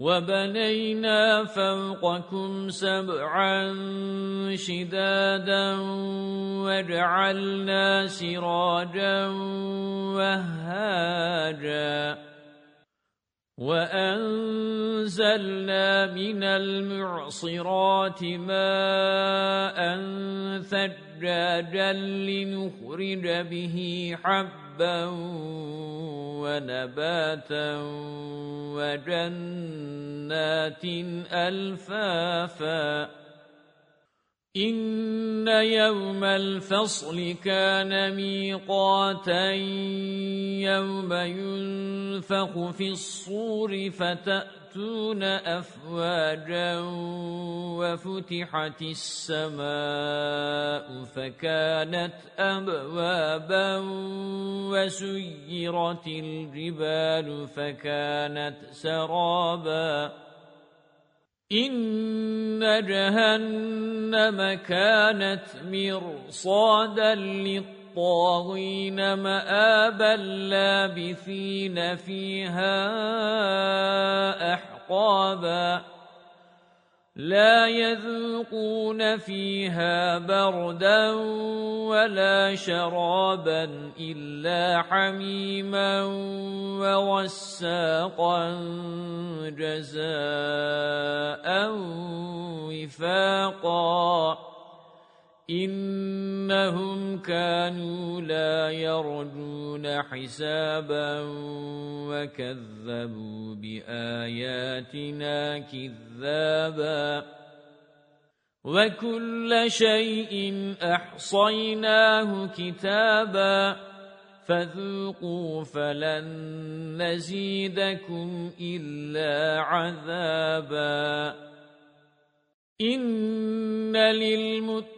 وَبَنَيْنَا فَوْقَكُمْ سَبْعًا شِدَادًا وَجَعَلْنَا سِرَاجًا وَهَّاجًا وَأَنزَلْنَا مِنَ الْمُعْصِرَاتِ مَاءً ثَجَّاجًا لِنُخْرِجَ بِهِ حَبًّا وَنَبَاتًا وَجَنَّاتٍ أَلْفَافًا إِنَّ يَوْمَ الْفَصْلِ كَانَ مِيقَاتًا يَوْمَ يُنفَخُ فِي الصُّورِ فَتَأْتُونَ أَفْوَاجًا وَفُتِحَتِ السَّمَاءُ فَكَانَتْ أَبْوَابًا وَسُيِّرَتِ الْجِبَالُ فَكَانَتْ سَرَابًا إِنَّ جَهَنَّمَ كَانَتْ مِرْصَادًا لِلطَّاغِينَ مَآبًا لَابِثِينَ فِيهَا أَحْقَابًا لَا يَذُوقُونَ فِيهَا بَرْدًا وَلَا شَرَابًا إِلَّا حَمِيمًا وَغَسَّاقًا جَزَاءً وِفَاقًا. إِنَّهُمْ كَانُوا لَا يَرْجُونَ حِسَابًا وَكَذَّبُوا بِآيَاتِنَا كِذَّابًا وَكُلَّ شَيْءٍ أَحْصَيْنَاهُ كِتَابًا فَذُوقُوا فَلَن نَّزِيدَكُمْ إِلَّا عَذَابًا إِنَّ لِلْمُتَّقِينَ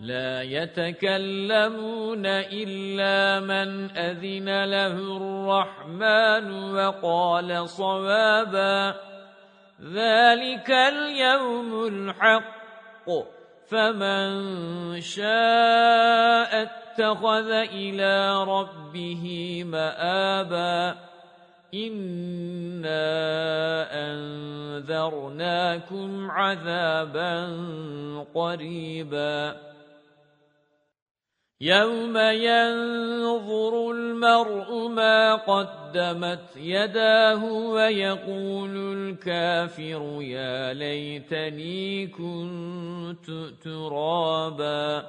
لا يتكلمون إلا من أذن له الرحمن وقال صوابا. ذلك اليوم الحق. فمن شاء اتخذ إلى ربه مآبا. إِنَّا أَنذَرْنَاكُمْ عَذَابًا قَرِيبًا. يَوْمَ يَنظُرُ الْمَرْءُ مَا قَدَّمَتْ يَدَاهُ وَيَقُولُ الْكَافِرُ يَا لَيْتَنِي كُنتُ تُرَابًا